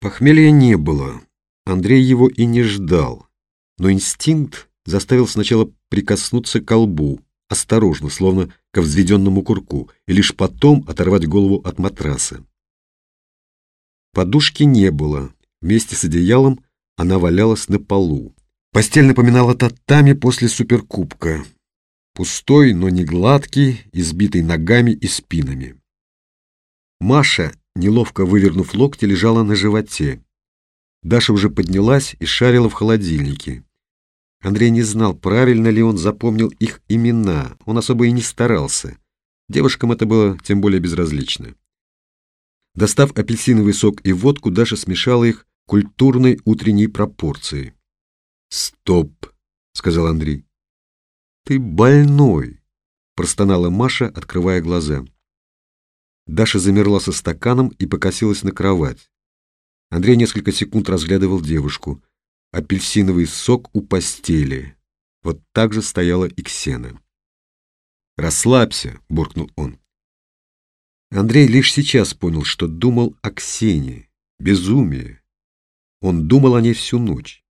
Похмелья не было. Андрей его и не ждал. Но инстинкт заставил сначала прикоснуться к колбу, осторожно, словно ко взведенному курку, и лишь потом оторвать голову от матраса. Подушки не было. Вместе с одеялом она валялась на полу. Постель напоминала татами после суперкубка. Пустой, но не гладкий, избитый ногами и спинами. Маша, неловко вывернув локти, лежала на животе. Даша уже поднялась и шарила в холодильнике. Андрей не знал, правильно ли он запомнил их имена, он особо и не старался. Девушкам это было тем более безразлично. Достав апельсиновый сок и водку, Даша смешала их культурной утренней пропорцией. «Стоп!» — сказал Андрей. «Ты больной!» — простонала Маша, открывая глаза. Даша замерла со стаканом и покосилась на кровать. Андрей несколько секунд разглядывал девушку. Апельсиновый сок у постели. Вот так же стояла и Ксена. «Расслабься», — буркнул он. Андрей лишь сейчас понял, что думал о Ксении. Безумие. Он думал о ней всю ночь.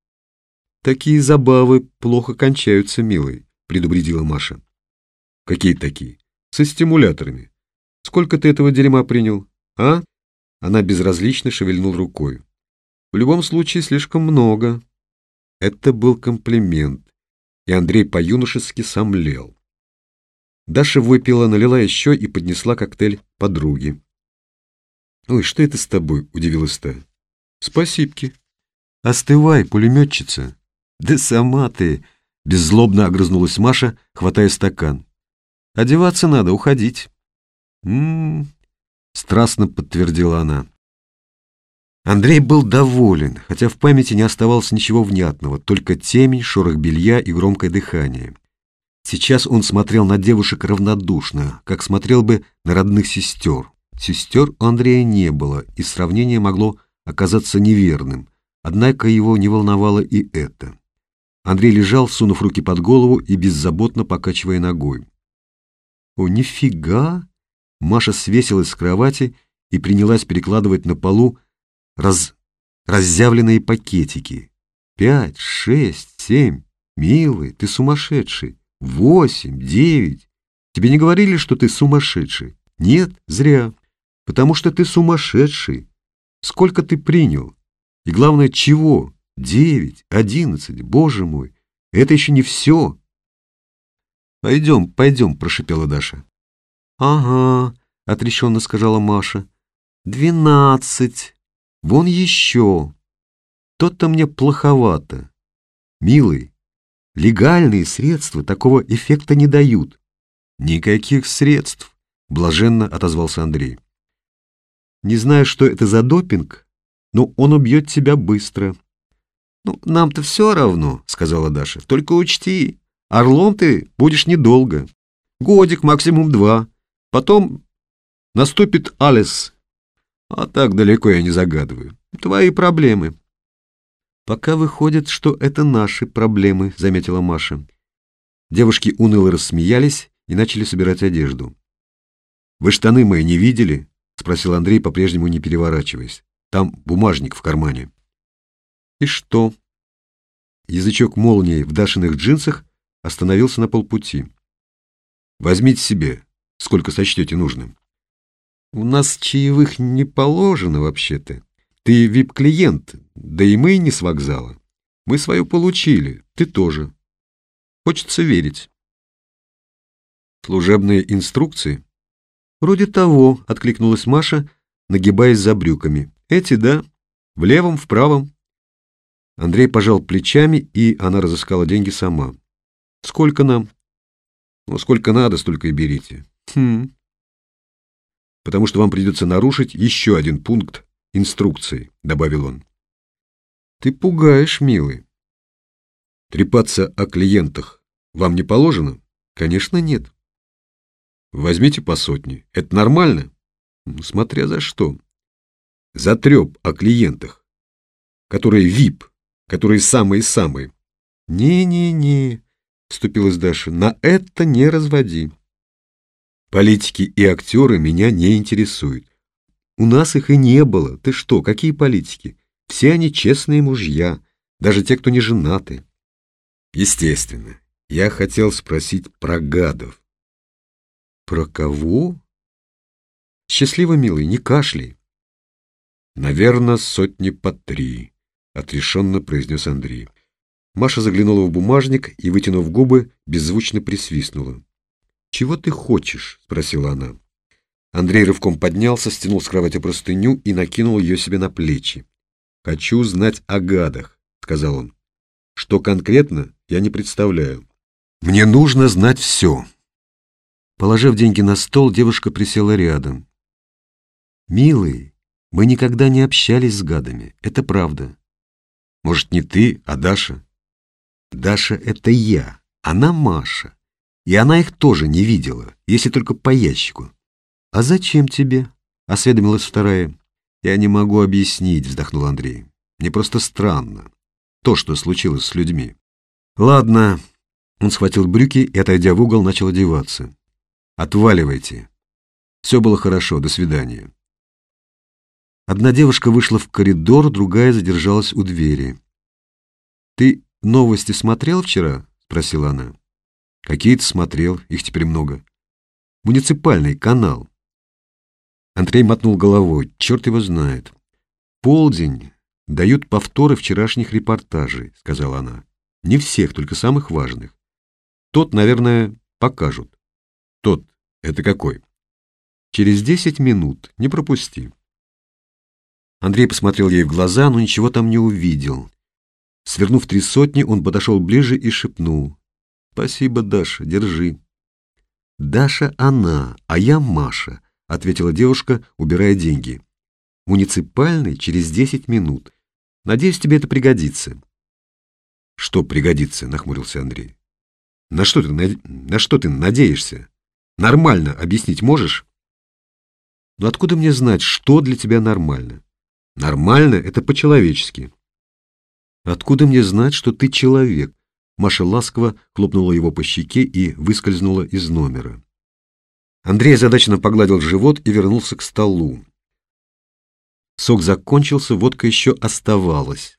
«Такие забавы плохо кончаются, милый», — предупредила Маша. «Какие такие?» «Со стимуляторами. Сколько ты этого дерьма принял, а?» Она безразлично шевельнула рукой. «В любом случае, слишком много». Это был комплимент, и Андрей по-юношески сомлел. Даша выпила, налила еще и поднесла коктейль подруге. «Ой, что это с тобой?» — удивилась та. «Спасибки». «Остывай, пулеметчица». «Да сама ты!» — беззлобно огрызнулась Маша, хватая стакан. «Одеваться надо, уходить». «М-м-м», страстно подтвердила она. Андрей был доволен, хотя в памяти не оставалось ничего внятного, только темень, шорох белья и громкое дыхание. Сейчас он смотрел на девушек равнодушно, как смотрел бы на родных сестер. Сестер у Андрея не было, и сравнение могло оказаться неверным, однако его не волновало и это. Андрей лежал, сунув руки под голову и беззаботно покачивая ногой. «О, нифига!» Маша свесилась с кровати и принялась перекладывать на полу раз... разъявленные пакетики. «Пять, шесть, семь. Милый, ты сумасшедший. Восемь, девять. Тебе не говорили, что ты сумасшедший? Нет, зря. Потому что ты сумасшедший. Сколько ты принял? И главное, чего? Девять, одиннадцать, боже мой. Это еще не все. Пойдем, пойдем, прошипела Даша. Ага, отрешенно сказала Маша. Двенадцать. Вон еще. Тот-то мне плоховато. Милый, Легальные средства такого эффекта не дают. Никаких средств, блаженно отозвался Андрей. Не знаю, что это за допинг, но он убьет тебя быстро. Ну, нам-то все равно, сказала Даша. Только учти, орлом ты будешь недолго. Годик, максимум два. Потом наступит Алис. А так далеко я не загадываю. Твои проблемы. «Пока выходит, что это наши проблемы», — заметила Маша. Девушки уныло рассмеялись и начали собирать одежду. «Вы штаны мои не видели?» — спросил Андрей, по-прежнему не переворачиваясь. «Там бумажник в кармане». «И что?» Язычок молнии в Дашиных джинсах остановился на полпути. «Возьмите себе, сколько сочтете нужным». «У нас чаевых не положено вообще-то», ты вип-клиент, да и мы не с вокзала. Мы свою получили, ты тоже. Хочется верить. Служебные инструкции? Вроде того, откликнулась Маша, нагибаясь за брюками. Эти, да, в левом, в правом. Андрей пожал плечами, и она разыскала деньги сама. Сколько нам? Ну, сколько надо, столько и берите. Хм. Потому что вам придется нарушить еще один пункт инструкции», — добавил он. «Ты пугаешь, милый». «Трепаться о клиентах вам не положено?» «Конечно, нет». «Возьмите по сотне. Это нормально?» ну, «Смотря за что». «За треп о клиентах, которые ВИП, которые самые-самые». «Не-не-не», — вступилась Даша, — «на это не разводи». «Политики и актеры меня не интересуют. У нас их и не было. Ты что, какие политики? Все они честные мужья, даже те, кто не женаты. Естественно, я хотел спросить про гадов. Про кого? Счастливо, милый, не кашляй. Наверное, сотни по три, отрешенно произнес Андрей. Маша заглянула в бумажник и, вытянув губы, беззвучно присвистнула. «Чего ты хочешь?» — спросила она. Андрей рывком поднялся, стянул с кровати простыню и накинул ее себе на плечи. «Хочу знать о гадах», — сказал он. «Что конкретно, я не представляю. Мне нужно знать все». Положив деньги на стол, девушка присела рядом. «Милый, мы никогда не общались с гадами, это правда. Может, не ты, а Даша?» «Даша — это я, она Маша, и она их тоже не видела, если только по ящику». «А зачем тебе?» — осведомилась вторая. «Я не могу объяснить», — вздохнул Андрей. «Мне просто странно. То, что случилось с людьми». «Ладно». Он схватил брюки и, отойдя в угол, начал одеваться. «Отваливайте. Все было хорошо. До свидания». Одна девушка вышла в коридор, другая задержалась у двери. «Ты новости смотрел вчера?» — спросила она. «Какие-то смотрел, их теперь много. Муниципальный канал. Андрей мотнул головой. Черт его знает. Полдень дают повторы вчерашних репортажей, сказала она. Не всех, только самых важных. Тот, наверное, покажут. Тот, это какой? Через десять минут, не пропусти. Андрей посмотрел ей в глаза, но ничего там не увидел. Свернув три сотни, он подошел ближе и шепнул. «Спасибо, Даша, держи». «Даша она, а я Маша ответила девушка, убирая деньги. Муниципальный через десять минут. Надеюсь, тебе это пригодится. Что пригодится? нахмурился Андрей. На что ты на что ты надеешься? Нормально объяснить можешь? Но откуда мне знать, что для тебя нормально? Нормально это по-человечески. Откуда мне знать, что ты человек? Маша ласково хлопнула его по щеке и выскользнула из номера. Андрей озадаченно погладил живот и вернулся к столу. Сок закончился, водка еще оставалась.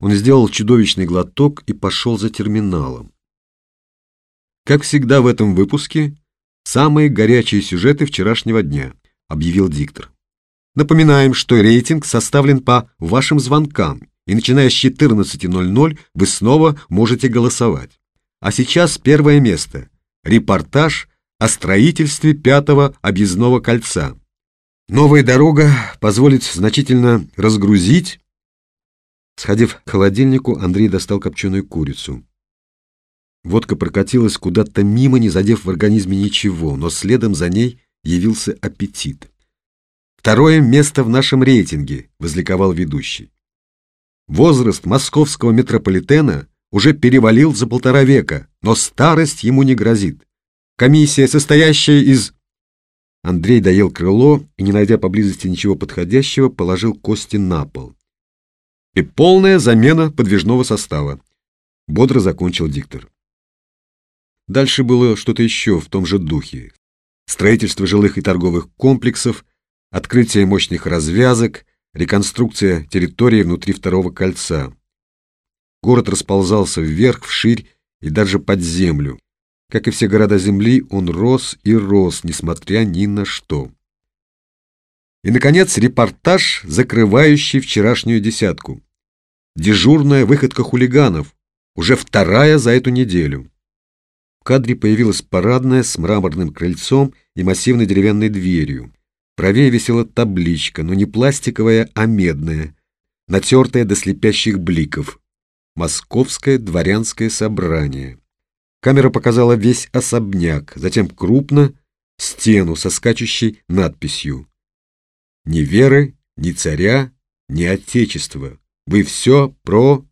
Он сделал чудовищный глоток и пошел за терминалом. Как всегда в этом выпуске, самые горячие сюжеты вчерашнего дня, объявил диктор. Напоминаем, что рейтинг составлен по вашим звонкам, и начиная с 14.00 вы снова можете голосовать. А сейчас первое место. Репортаж о строительстве пятого объездного кольца. Новая дорога позволит значительно разгрузить. Сходив к холодильнику, Андрей достал копченую курицу. Водка прокатилась куда-то мимо, не задев в организме ничего, но следом за ней явился аппетит. «Второе место в нашем рейтинге», — возликовал ведущий. Возраст московского метрополитена уже перевалил за полтора века, но старость ему не грозит. Комиссия, состоящая из... Андрей доел крыло и, не найдя поблизости ничего подходящего, положил кости на пол. И полная замена подвижного состава. Бодро закончил диктор. Дальше было что-то еще в том же духе. Строительство жилых и торговых комплексов, открытие мощных развязок, реконструкция территории внутри второго кольца. Город расползался вверх, вширь и даже под землю. Как и все города Земли, он рос и рос, несмотря ни на что. И, наконец, репортаж, закрывающий вчерашнюю десятку. Дежурная выходка хулиганов, уже вторая за эту неделю. В кадре появилась парадная с мраморным крыльцом и массивной деревянной дверью. Правее висела табличка, но не пластиковая, а медная, натертая до слепящих бликов. Московское дворянское собрание. Камера показала весь особняк, затем крупно стену со скачущей надписью «Ни веры, ни царя, ни отечества. Вы все про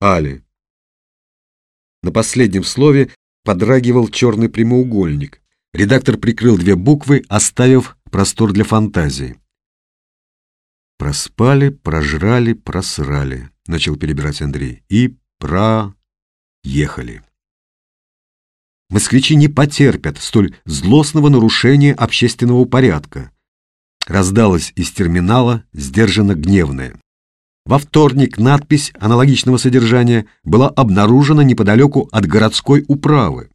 Али». На последнем слове подрагивал черный прямоугольник. Редактор прикрыл две буквы, оставив простор для фантазии. «Проспали, прожрали, просрали», — начал перебирать Андрей, — «и проехали». Москвичи не потерпят столь злостного нарушения общественного порядка. Раздалось из терминала сдержанно гневное. Во вторник надпись аналогичного содержания была обнаружена неподалеку от городской управы.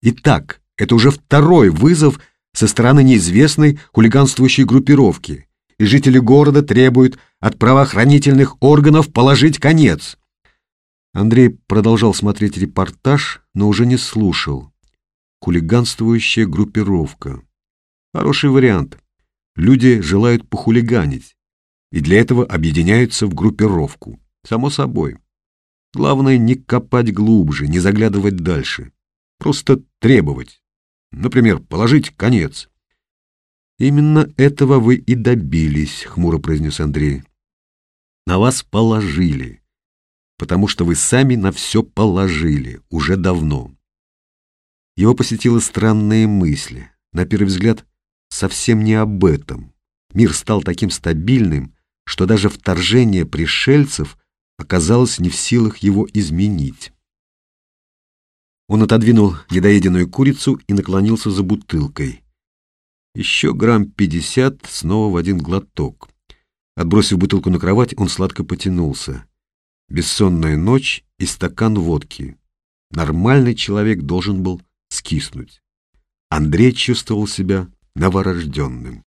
Итак, это уже второй вызов со стороны неизвестной хулиганствующей группировки, и жители города требуют от правоохранительных органов положить конец. Андрей продолжал смотреть репортаж, но уже не слушал. Хулиганствующая группировка. Хороший вариант. Люди желают похулиганить, и для этого объединяются в группировку. Само собой. Главное не копать глубже, не заглядывать дальше. Просто требовать. Например, положить конец. «Именно этого вы и добились», — хмуро произнес Андрей. «На вас положили, потому что вы сами на все положили уже давно». Его посетила странные мысли. На первый взгляд, совсем не об этом. Мир стал таким стабильным, что даже вторжение пришельцев оказалось не в силах его изменить. Он отодвинул недоеденную курицу и наклонился за бутылкой. Еще грамм пятьдесят, снова в один глоток. Отбросив бутылку на кровать, он сладко потянулся. Бессонная ночь и стакан водки. Нормальный человек должен был скиснуть. Андрей чувствовал себя новорожденным.